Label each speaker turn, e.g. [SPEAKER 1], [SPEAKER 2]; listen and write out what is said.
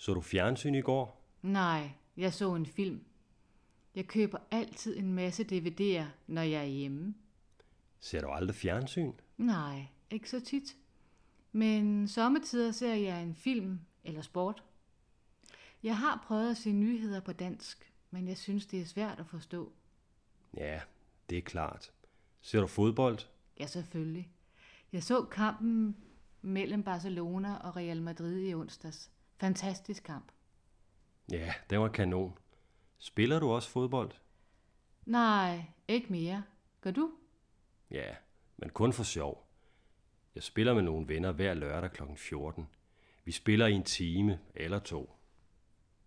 [SPEAKER 1] Så du fjernsyn i går?
[SPEAKER 2] Nej, jeg så en film. Jeg køber altid en masse DVD'er, når jeg er hjemme.
[SPEAKER 1] Ser du aldrig fjernsyn?
[SPEAKER 2] Nej, ikke så tit. Men sommetider ser jeg en film eller sport. Jeg har prøvet at se nyheder på dansk, men jeg synes, det er svært at forstå.
[SPEAKER 1] Ja, det er klart. Ser du fodbold?
[SPEAKER 2] Ja, selvfølgelig. Jeg så kampen mellem Barcelona og Real Madrid i onsdags. Fantastisk kamp.
[SPEAKER 1] Ja, det var kanon. Spiller du også fodbold?
[SPEAKER 2] Nej, ikke mere. Gør du?
[SPEAKER 1] Ja, men kun for sjov. Jeg spiller med nogle venner hver lørdag kl. 14. Vi spiller i en time eller to.